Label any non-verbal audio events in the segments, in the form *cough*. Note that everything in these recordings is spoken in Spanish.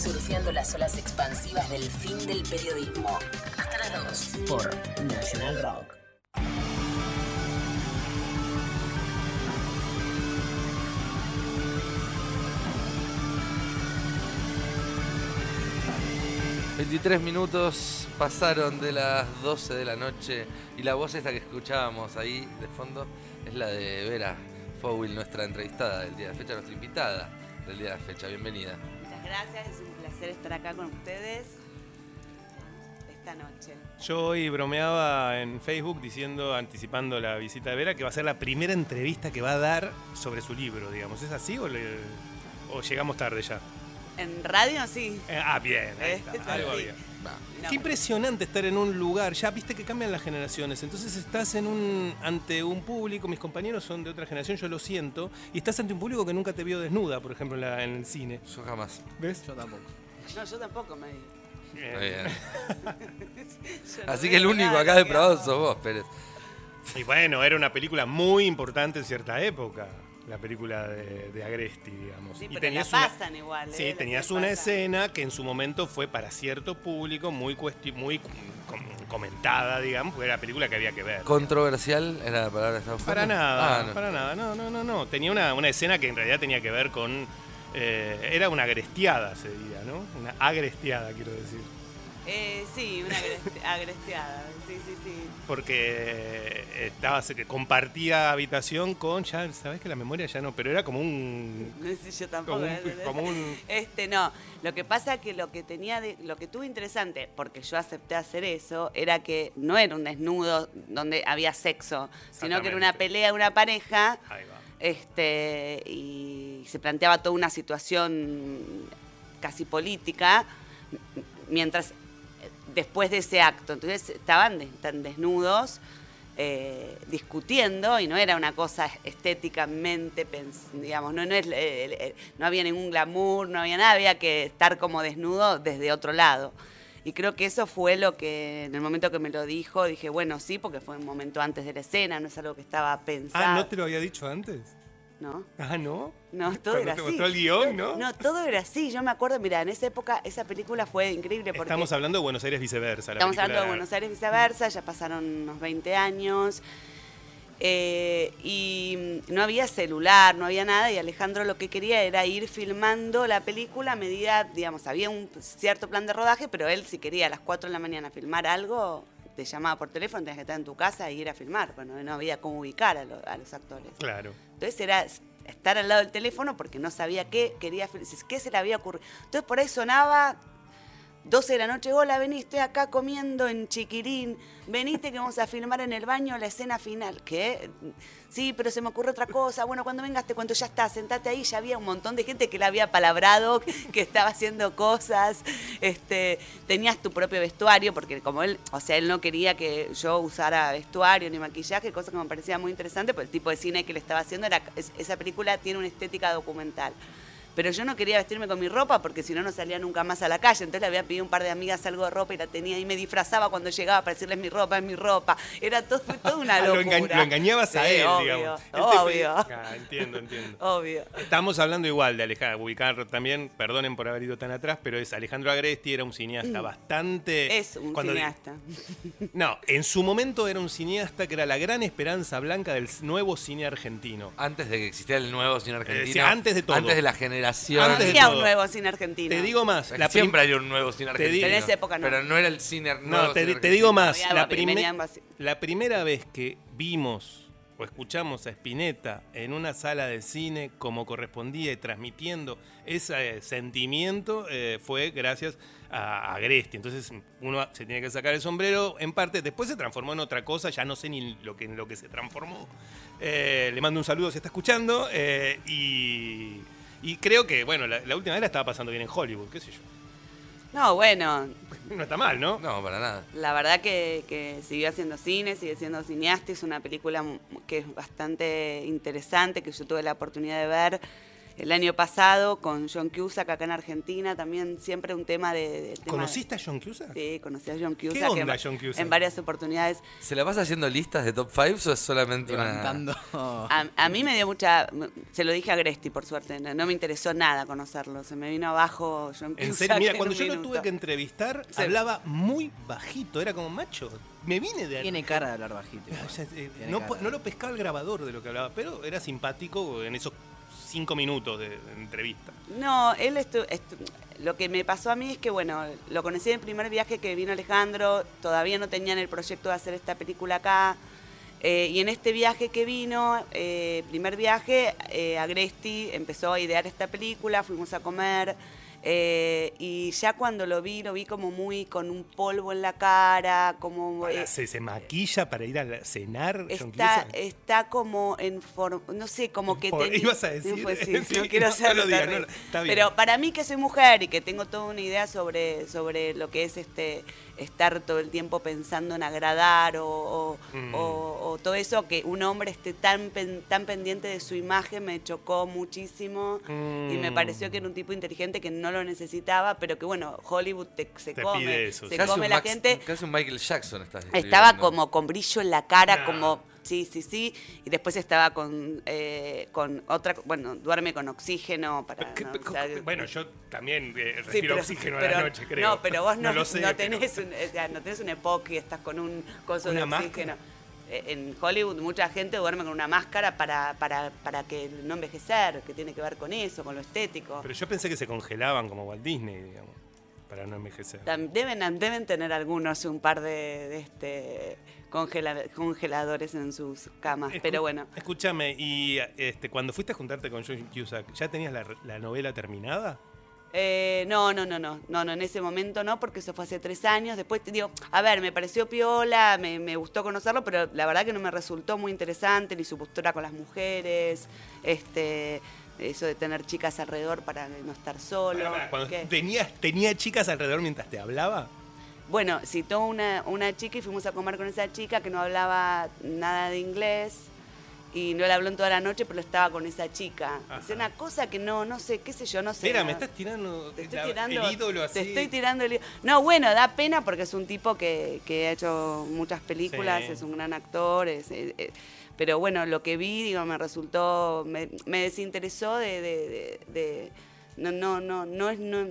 surfeando las olas expansivas del fin del periodismo. Hasta las 2 por National Rock. ...23 minutos pasaron de las 12 de la noche... ...y la voz esta que escuchábamos ahí de fondo... ...es la de Vera Fowil, nuestra entrevistada del día de fecha... ...nuestra invitada del día de fecha. Bienvenida. Gracias, es un placer estar acá con ustedes esta noche. Yo hoy bromeaba en Facebook diciendo, anticipando la visita de Vera, que va a ser la primera entrevista que va a dar sobre su libro, digamos. ¿Es así o, le- o llegamos tarde ya? En radio sí. Eh, ah, bien, ahí está, Eso *laughs* algo bien. No. Qué impresionante estar en un lugar, ya viste que cambian las generaciones, entonces estás en un ante un público, mis compañeros son de otra generación, yo lo siento, y estás ante un público que nunca te vio desnuda, por ejemplo, en, la- en el cine. Yo jamás. ¿Ves? Yo tampoco. No, yo tampoco me. Bien. Muy bien. *laughs* No Así que el único acá de probado sos vos, Pérez. Y bueno, era una película muy importante en cierta época, la película de, de Agresti, digamos. Sí, y pero tenías la una- pasan igual. Sí, ¿eh? La tenías una pasan. escena que en su momento fue para cierto público muy cuesti- muy com- comentada, digamos, porque era la película que había que ver. Controversial era la palabra Para nada, Ah, no. para nada, no, no, no, no. Tenía una, una escena que en realidad tenía que ver con... eh, era una agrestiada, se diría, ¿no? Una agrestiada, quiero decir. Eh, sí, una agreste- *laughs* agresteada. Sí, sí, sí. Porque eh, estaba, compartía habitación con, ya sabes que la memoria ya no, pero era como un... No sé, yo tampoco. Como un, como un Este no, lo que pasa que lo que tenía de, lo que tuvo interesante, porque yo acepté hacer eso, era que no era un desnudo donde había sexo, sino que era una pelea de una pareja, ahí va. este, y se planteaba toda una situación casi política, mientras después de ese acto, entonces estaban de- tan desnudos. eh, discutiendo y no era una cosa estéticamente, digamos, no, no, es, eh, eh, no había ningún glamour, no había nada, había que estar como desnudo desde otro lado. Y creo que eso fue lo que en el momento que me lo dijo, dije, bueno, sí, porque fue un momento antes de la escena, no es algo que estaba pensado. Ah, ¿no te lo había dicho antes? ¿No? Ah, ¿no? No, todo Cuando era te así. mostró el guion, ¿no? No, todo era así. Yo me acuerdo, mira, en esa época esa película fue increíble porque Estamos hablando de Buenos Aires viceversa. la estamos película- hablando de Buenos Aires viceversa, ya pasaron unos 20 años. eh, y no había celular, no había nada, y Alejandro lo que quería era ir filmando la película a medida, digamos, había un cierto plan de rodaje, pero él si quería a las 4 de la mañana filmar algo, te llamaba por teléfono, tenías que estar en tu casa e ir a filmar, bueno, no había cómo ubicar a, lo- a los actores. Claro. Entonces era estar al lado del teléfono porque no sabía qué quería, qué se le había ocurrido. Entonces por ahí sonaba 12 de la noche, hola, vení, estoy acá comiendo en Chiquirín, veniste que vamos a filmar en el baño la escena final. ¿Qué? Sí, pero se me ocurre otra cosa. Bueno, cuando vengas te cuento, ya está, sentate ahí, ya había un montón de gente que la había palabrado, *laughs* que estaba haciendo cosas. Este, tenías tu propio vestuario, porque como él, o sea, él no quería que yo usara vestuario ni maquillaje, cosa que me parecía muy interesante, porque el tipo de cine que le estaba haciendo era, es- esa película tiene una estética documental. Pero yo no quería vestirme con mi ropa porque si no, no salía nunca más a la calle. Entonces le había pedido a un par de amigas algo de ropa y la tenía y me disfrazaba cuando llegaba para decirles mi ropa, es mi ropa. Era todo, fue toda una *laughs* Ah, lo, locura. enga- lo engañabas a él, obvio, digamos. Obvio, Ah, entiendo, entiendo. obvio. Estamos hablando igual de Alejandro, ubicar también, perdonen por haber ido tan atrás, pero es Alejandro Agresti, era un cineasta bastante... Mm. Es un cuando- cineasta. *laughs* No, en su momento era un cineasta que era la gran esperanza blanca del nuevo cine argentino. Antes de que existiera el nuevo cine argentino. sí, antes de todo. Antes de la generación. Antes de Había un nuevo cine argentino. Te digo más, la Siempre hay un nuevo cine argentino. Pero en esa época no. Pero no era el cine No, te, cine te digo más, la, la primera vez que vimos o escuchamos a Spinetta en una sala de cine como correspondía y transmitiendo ese eh, sentimiento eh, fue gracias a, a Agresti. Entonces uno se tiene que sacar el sombrero en parte, después se transformó en otra cosa, ya no sé ni lo que, en lo que se transformó. Eh, le mando un saludo si está escuchando eh, y, y creo que, bueno, la, la última vez la estaba pasando bien en Hollywood, qué sé yo. No, bueno, *laughs* No está mal, ¿no? No, para nada. la verdad que, que siguió haciendo cine, sigue siendo cineasta, es una película m- que es bastante interesante, que yo tuve la oportunidad de ver. El año pasado con John Cusack acá en Argentina, también siempre un tema de... tema- ¿Conociste a John Cusack? Sí, conocí a John Cusack. ¿Qué onda en, John Cusack? en varias oportunidades. ¿Se la vas haciendo listas de top 5 o es solamente una.? A, a mí me dio mucha... Se lo dije a Gresti, por suerte. No, no me interesó nada conocerlo. Se me vino abajo John Cusack. En serio, mira, cuando yo lo tuve que entrevistar, Sí. hablaba muy bajito, era como macho. Me vine de Tiene cara de hablar bajito. Igual. *laughs* ya, eh, no lo pescaba el grabador de lo que hablaba, pero era simpático en esos cinco minutos de, entrevista. No, él estu- estu- lo que me pasó a mí es que, bueno, lo conocí en el primer viaje que vino Alejandro, todavía no tenían el proyecto de hacer esta película acá. eh, y en este viaje que vino, eh, primer viaje, eh, Agresti empezó a idear esta película, fuimos a comer. Eh, y ya cuando lo vi, lo vi como muy con un polvo en la cara, como... Eh, se, se maquilla para ir a cenar. Está, está como en forma, no sé, como que *laughs* tenía- ibas a decir, Pues sí, sí, no quiero no, no no está bien. Pero para mí que soy mujer y que tengo toda una idea sobre, sobre lo que es este estar todo el tiempo pensando en agradar o, o- Mm. o- o todo eso, que un hombre esté tan, pen- tan pendiente de su imagen me chocó muchísimo y me Mm. pareció que era un tipo inteligente que no lo necesitaba, pero que bueno, Hollywood te- se Te come, pide eso, se sí. Casi come la Max- gente. Casi un Michael Jackson estás Estaba como con brillo en la cara, Nah. como sí, sí, sí. Y después estaba con, eh, con otra, bueno, duerme con oxígeno para. ¿Qué- ¿no? qué- O sea, bueno, yo también eh, sí, respiro pero- oxígeno a pero- la noche, creo. No, pero vos *laughs* no, lo sé, no pero- tenés un, o sea, no tenés un EPOC y estás con un coso ¿Una de oxígeno. Eh, En Hollywood mucha gente duerme con una máscara para, para, para que no envejecer, que tiene que ver con eso, con lo estético. Pero yo pensé que se congelaban como Walt Disney, digamos, para no envejecer. Deben, deben tener algunos un par de, de este congela- congeladores en sus camas, Escu- pero bueno. Escúchame, y este, cuando fuiste a juntarte con John Cusack, ¿ya tenías la, la novela terminada? Eh, no, no, no, no, no, no, en ese momento no, porque eso fue hace tres años. Después te digo, a ver, me pareció piola, me, me gustó conocerlo, pero la verdad que no me resultó muy interesante, ni su postura con las mujeres, este, eso de tener chicas alrededor para no estar solo. Tenías, tenía chicas alrededor mientras te hablaba. Bueno, citó una, una chica y fuimos a comer con esa chica que no hablaba nada de inglés y no le habló en toda la noche, pero estaba con esa chica. Ajá. Es una cosa que no, no sé, qué sé yo, no sé. Mira, me estás tirando, Te estoy la- tirando, el ídolo así. Te estoy tirando el ídolo. No, bueno, da pena porque es un tipo que, que ha hecho muchas películas, Sí. es un gran actor, es, eh, eh, pero bueno, lo que vi, digo, me resultó, me, me desinteresó de, de- de- de- no, no, no, no es, no,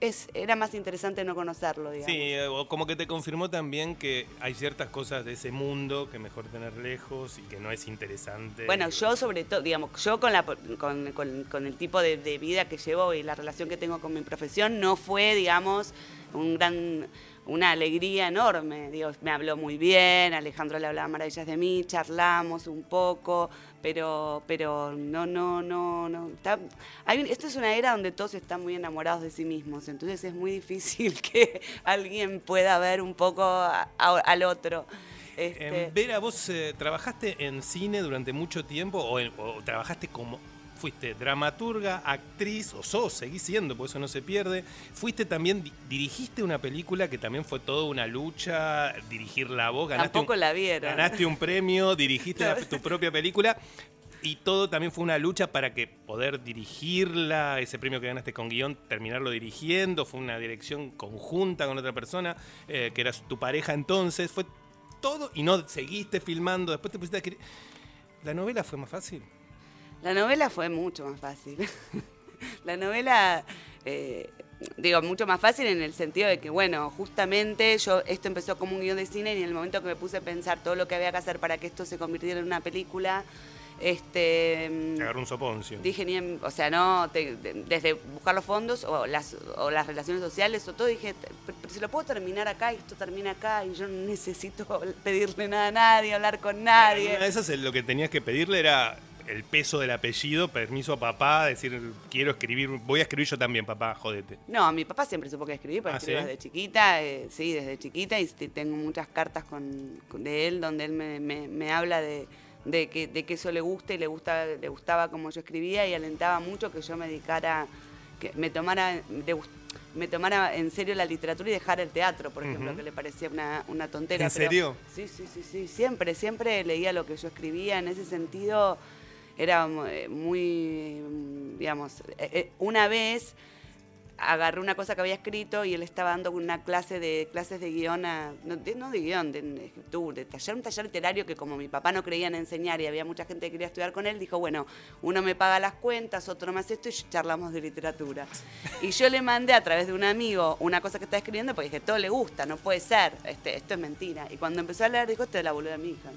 es, era más interesante no conocerlo, digamos. Sí, eh, como que te confirmó también que hay ciertas cosas de ese mundo que mejor tener lejos y que no es interesante. Bueno, yo sobre todo, digamos, yo con, la, con, con- con el tipo de, de vida que llevo y la relación que tengo con mi profesión no fue, digamos, un gran, una alegría enorme. Digo, me habló muy bien, Alejandro le hablaba maravillas de mí, charlamos un poco, pero, pero no, no, no, no. está- hay esto es una era donde todos están muy enamorados de sí mismos, entonces es muy difícil *laughs* que alguien pueda ver un poco a- al otro. Este, En Vera, vos eh, trabajaste en cine durante mucho tiempo o, o trabajaste como. Fuiste dramaturga, actriz, o sos, seguís siendo, por eso no se pierde. Fuiste también, di- dirigiste una película que también fue toda una lucha, dirigirla vos, ganaste, Tampoco un, la vieron. ganaste un premio, dirigiste la- *laughs* tu propia película. Y todo también fue una lucha para que poder dirigirla, ese premio que ganaste con guion, terminarlo dirigiendo, fue una dirección conjunta con otra persona, eh, que era tu pareja entonces, fue todo y no seguiste filmando, después te pusiste a escribir. ¿La novela fue más fácil? La novela fue mucho más fácil. *laughs* la novela, eh, digo, mucho más fácil en el sentido de que, bueno, justamente yo, esto empezó como un guion de cine y en el momento que me puse a pensar todo lo que había que hacer para que esto se convirtiera en una película, este... Te agarró un soponcio. Dije, ni en- o sea, no, te- de- desde buscar los fondos o las, o las relaciones sociales o todo, dije, si lo puedo terminar acá y esto termina acá y yo no necesito *laughs* pedirle nada a nadie, hablar con nadie. De esas eh, lo que tenías que pedirle era el peso del apellido, permiso a papá, decir, quiero escribir, voy a escribir yo también, papá, jodete. No, mi papá siempre supo que escribir, porque ¿Ah, escribo sí? desde chiquita, eh, sí, desde chiquita, y tengo muchas cartas con, con- de él donde él me, me- me habla de, de que, de que eso le gusta y le, gusta, le gustaba como yo escribía y alentaba mucho que yo me dedicara, que me tomara, de me tomara en serio la literatura y dejara el teatro, por ejemplo, que le parecía una, una tontera. ¿En pero- serio? Sí, sí, sí, sí, siempre, siempre leía lo que yo escribía, en ese sentido era eh, muy, mm, digamos, eh, eh, una vez agarré una cosa que había escrito y él estaba dando una clase de clases de guion, no, de, no de guion, de, escritura, de taller, un taller literario que como mi papá no creía en enseñar y había mucha gente que quería estudiar con él, dijo, bueno, uno me paga las cuentas, otro me hace esto y charlamos de literatura. Y yo le mandé a través de un amigo una cosa que estaba escribiendo porque dije, todo le gusta, no puede ser, este, esto es mentira. Y cuando empezó a leer dijo, esto es la boluda de mi hija.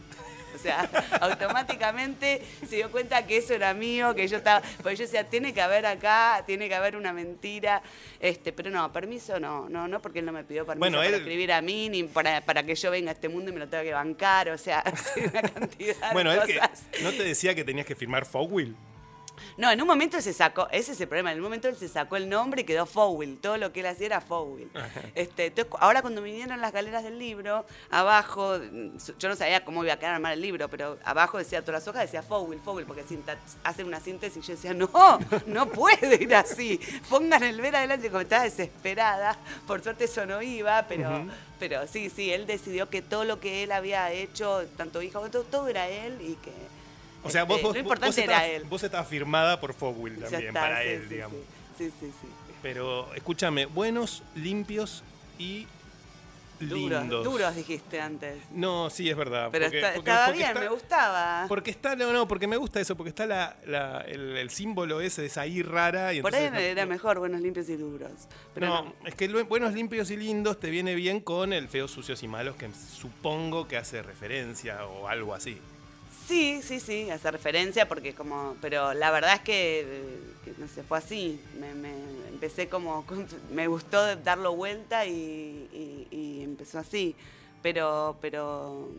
O sea, *laughs* automáticamente se dio cuenta que eso era mío, que yo estaba. Porque yo decía, tiene que haber acá, tiene que haber una mentira. Este, pero no, permiso no, no, no, porque él no me pidió permiso Bueno, para él- escribir a mí, ni para, para que yo venga a este mundo y me lo tenga que bancar. O sea, *laughs* una cantidad Bueno, de él que cosas. no te decía que tenías que firmar Fogwill. No, en un momento él se sacó, ese es el problema, en un momento él se sacó el nombre y quedó Fowell, todo lo que él hacía era Fowell. *laughs* Este, entonces, ahora cuando vinieron las galeras del libro, abajo, mm, yo no sabía cómo iba a quedar armar el libro, pero abajo decía todas las hojas, decía Fowell, Fowell, porque hacen una síntesis y yo decía, no, no puede ir así, pongan el ver adelante, como estaba desesperada, por suerte eso no iba, pero, pero sí, sí, él decidió que todo lo que él había hecho, tanto hija como todo, todo era él y que... O sea, vos, este, vos, lo vos- importante vos era él. vos estabas firmada por Fogwill también, está, para sí, él, sí, digamos. Sí, sí, sí. Pero escúchame, buenos, limpios y lindos. duros dijiste antes. No, sí, es verdad. Pero porque- está- porque- estaba porque bien, está- me gustaba. Porque está, no, no, porque me gusta eso, porque está la, la- el, el símbolo ese de esa I rara. Y Por ahí no- era mejor, buenos, limpios y duros. Pero no, no. es que buenos, limpios y lindos te viene bien con el feos, sucios y malos, que supongo que hace referencia o algo así. Sí, sí, sí, hace referencia porque como, pero la verdad es que, que no sé, fue así. Me, me- empecé como, me gustó darlo vuelta y, y- y empezó así. Pero, pero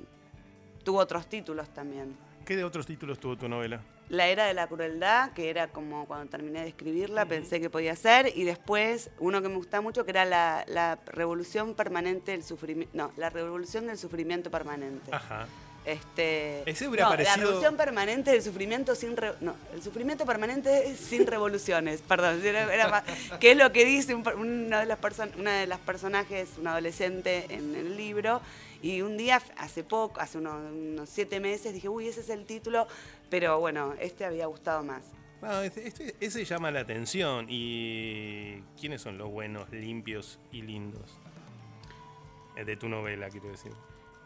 tuvo otros títulos también. ¿Qué de otros títulos tuvo tu novela? La era de la crueldad, que era como cuando terminé de escribirla, pensé que podía ser, y después uno que me gusta mucho, que era la, la revolución permanente del sufrimiento, no, la revolución del sufrimiento permanente. Ajá. Este, Ese hubiera no, parecido- La revolución permanente del sufrimiento sin... re- no, el sufrimiento permanente sin revoluciones, *laughs* perdón. era- era más- que es lo que dice un una, de las perso- una de las personajes, un adolescente en el libro. Y un día, hace poco, hace unos, unos siete meses, dije, uy, ese es el título. Pero bueno, este había gustado más. Este- este- ese llama la atención. ¿Y quiénes son los buenos, limpios y lindos? Eh, De tu novela, quiero decir.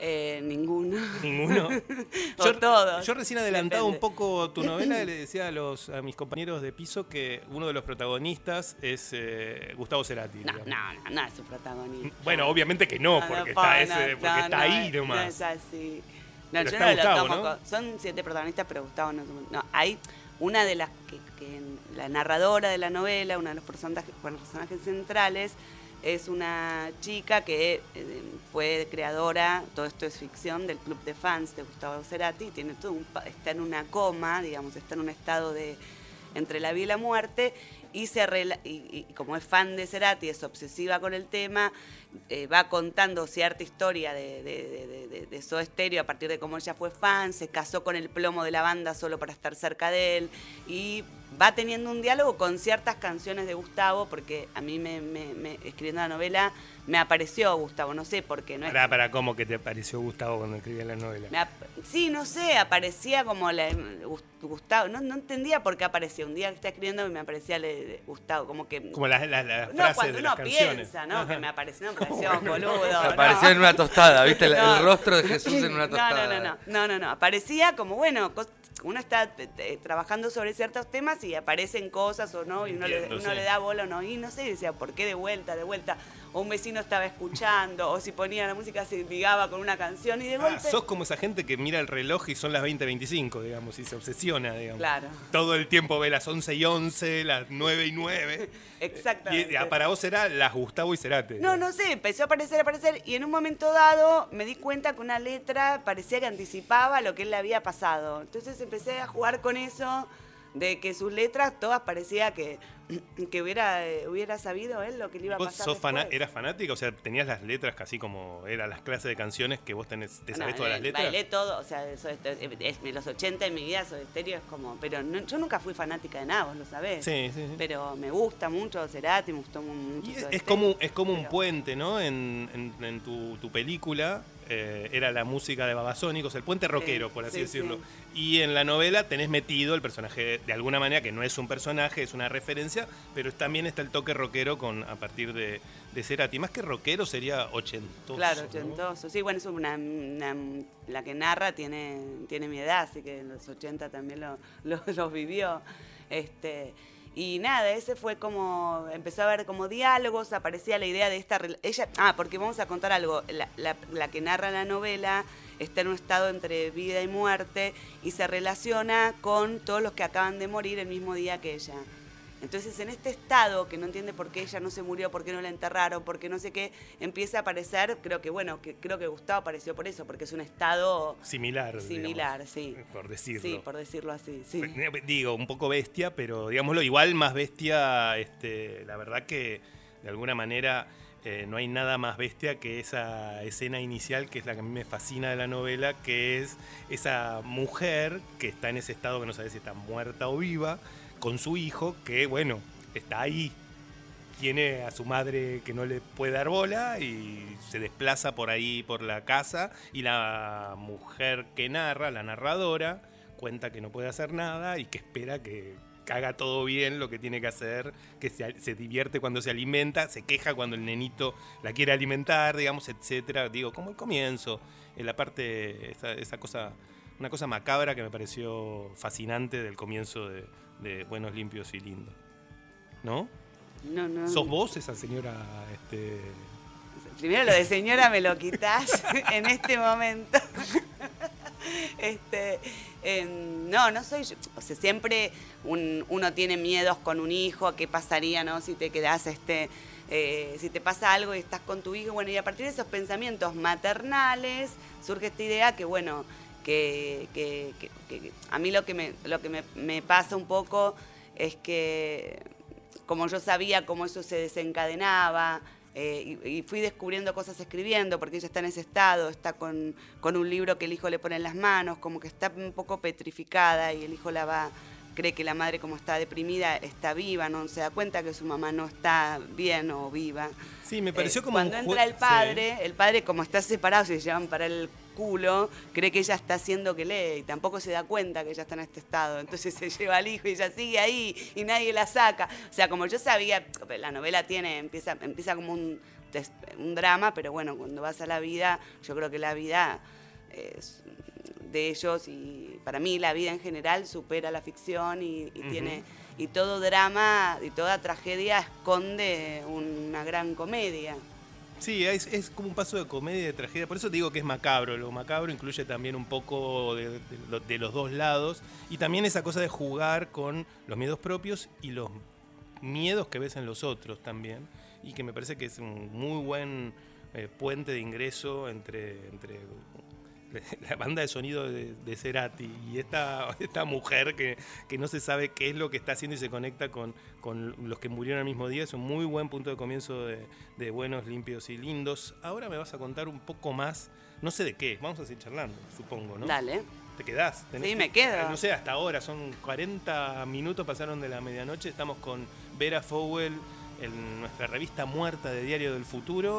Eh, ninguno. ¿Ninguno? *laughs* O todos. yo recién adelantado Depende. un poco tu novela y *laughs* le decía a, los, a mis compañeros de piso que uno de los protagonistas es eh, Gustavo Cerati. No, digamos. no, no, no es un protagonista. Bueno, obviamente que no, porque está, ese- no, porque no, está no, ahí no nomás. es así. No, Pero yo no lo Gustavo, tomo ¿no? co- Son siete protagonistas, pero Gustavo no No, hay una de las que, la narradora de la novela, una de los personajes, bueno, personajes centrales, es una chica que eh, fue creadora, todo esto es ficción, del club de fans de Gustavo Cerati, tiene todo un, está en una coma, digamos, está en un estado de entre la vida y la muerte, y, se y, y como es fan de Cerati, es obsesiva con el tema, eh, va contando cierta historia de, de, de, de- de- de Soda Stereo a partir de cómo ella fue fan, se casó con el plomo de la banda solo para estar cerca de él, y va teniendo un diálogo con ciertas canciones de Gustavo, porque a mí me, me- me- escribiendo la novela me apareció Gustavo, no sé por qué, no es Para, para, ¿cómo que te pareció Gustavo cuando escribía la novela? sí, no sé, aparecía como la, Gus- Gustavo, no, no entendía por qué aparecía. Un día que estaba escribiendo y me aparecía le- Gustavo, como que... Como las las no, frases cuando de uno las canciones. piensa, ¿no? Que me apareció, no un boludo. Apareció no. en una tostada, ¿viste? El, *laughs* rostro de Jesús en una tostada. no, no, no, no, no, no. Aparecía como, bueno, uno está eh, trabajando sobre ciertos temas y aparecen cosas o no, y uno, le, Entiendo, uno sí. le da bola o no. Y no sé, decía, ¿por qué de vuelta, de vuelta? O un vecino estaba escuchando, o si ponía la música se ligaba con una canción y de Ah, golpe... sos como esa gente que mira el reloj y son las 20.25, digamos, y se obsesiona, digamos. Claro. Todo el tiempo ve las 11 y 11, las 9 y 9. *laughs* Exactamente. Y ah, para vos era las Gustavo y Cerati. No, no sé, empezó a aparecer, a aparecer y en un momento dado me di cuenta que una letra parecía que anticipaba lo que él le había pasado. Entonces empecé a jugar con eso de que sus letras todas parecía que, que hubiera, eh, hubiera sabido él lo que le iba a ¿Vos pasar. sos fana- eras fanática? O sea, tenías las letras casi como eran las clases de canciones que vos tenés, te No, sabés todas las eh, letras. Bailé todo, o sea, eso es, es- los 80 en mi vida, Soda Stereo es como. Pero no- yo nunca fui fanática de nada, vos lo sabés. Sí, sí, sí. Pero me gusta mucho Cerati, me gustó mu- mucho. Y es, Soda es Stereo, como, es como un puente, ¿no? En, en- en tu, tu película eh, era la música de Babasónicos, el puente rockero, Sí, por así sí, decirlo. sí. Y en la novela tenés metido el personaje de alguna manera, que no es un personaje, es una referencia, pero también está el toque rockero con, a partir de, de Cerati. Más que rockero sería ochentoso. Claro, ¿no? ochentoso. Sí, bueno, es una, una- la que narra tiene, tiene mi edad, así que en los 80 también lo, lo- *laughs* vivió. Este, y nada, ese fue como, empezó a haber como diálogos, aparecía la idea de esta... Ella, ah, porque vamos a contar algo, la, la- la que narra la novela está en un estado entre vida y muerte y se relaciona con todos los que acaban de morir el mismo día que ella. Entonces, en este estado, que no entiende por qué ella no se murió, por qué no la enterraron, por qué no sé qué, empieza a aparecer, creo que, bueno, que creo que Gustavo apareció por eso, porque es un estado Similar. digamos, similar, sí. Por decirlo. Sí, por decirlo así, sí. Eh, Digo, un poco bestia, pero digámoslo, igual más bestia, este, la verdad que de alguna manera eh, no hay nada más bestia que esa escena inicial, que es la que a mí me fascina de la novela, que es esa mujer que está en ese estado que no sabe si está muerta o viva, con su hijo, que bueno, está ahí. Tiene a su madre que no le puede dar bola y se desplaza por ahí, por la casa, y la mujer que narra, la narradora, cuenta que no puede hacer nada y que espera que, haga todo bien lo que tiene que hacer, que se, se divierte cuando se alimenta, se queja cuando el nenito la quiere alimentar, digamos, etcétera. Digo, como el comienzo, en la parte, esa cosa, una cosa macabra que me pareció fascinante del comienzo de, de Buenos, Limpios y Lindos. ¿No? No, no. ¿Sos vos esa señora? Este... Primero lo de señora me lo quitas *laughs* en este momento. *laughs* Este, em, no, no soy yo. O sea, siempre un- uno tiene miedos con un hijo, qué pasaría, ¿no? Si te quedas, este, eh, si te pasa algo y estás con tu hijo, bueno, y a partir de esos pensamientos maternales surge esta idea que, bueno, que, que- que- que a mí lo que me, lo que me, me pasa un poco es que como yo sabía cómo eso se desencadenaba, eh, y, y fui descubriendo cosas escribiendo, porque ella está en ese estado, está con, con un libro que el hijo le pone en las manos, como que está un poco petrificada y el hijo la va, cree que la madre como está deprimida está viva, no se da cuenta que su mamá no está bien o viva. Sí, me pareció Eh, como Cuando entra el sí. padre, el padre como está separado, se llevan para el culo, cree que ella está haciendo que lee y tampoco se da cuenta que ella está en este estado. Entonces se lleva al hijo y ella sigue ahí y nadie la saca. O sea, como yo sabía, la novela tiene, empieza, empieza como un, drama, pero bueno, cuando vas a la vida, yo creo que la vida es de ellos y para mí la vida en general supera la ficción y, tiene y todo drama y toda tragedia esconde una gran comedia. Sí, es, como un paso de comedia y de tragedia. Por eso te digo que es macabro. Lo macabro incluye también un poco de los dos lados. Y también esa cosa de jugar con los miedos propios y los miedos que ves en los otros también. Y que me parece que es un muy buen eh, puente de ingreso entre, entre *laughs* la banda de sonido de, de Cerati y esta, *laughs* esta mujer que, que no se sabe qué es lo que está haciendo y se conecta con, con los que murieron al mismo día. Es un muy buen punto de comienzo de, de Buenos, Limpios y Lindos. Ahora me vas a contar un poco más, no sé de qué, vamos a seguir charlando, supongo, ¿no? Dale. ¿Te quedás? Sí, me quedo. No sé, hasta ahora, son 40 minutos, pasaron de la medianoche. Estamos con Vera Fowell en nuestra revista muerta de Diario del Futuro